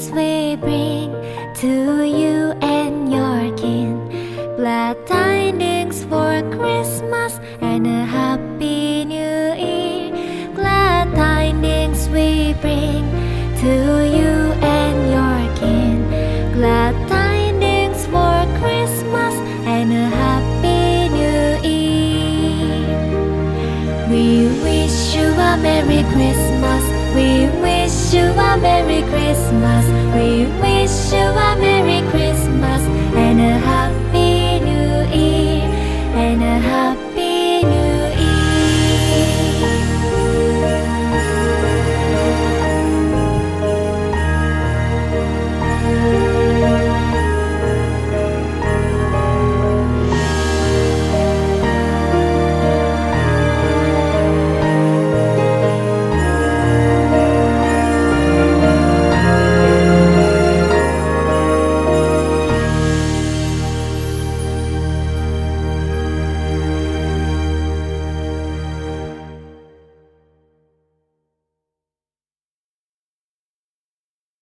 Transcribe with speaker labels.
Speaker 1: Tidings we bring to you and your kin. Glad tidings for Christmas and a Happy New Year. Glad tidings we bring to you and your kin. Glad tidings for Christmas and a Happy New Year. We wish you a Merry Christmas. We wish you a Merry Christmas. We wish you a Merry Christmas and a Happy New Year and a Happy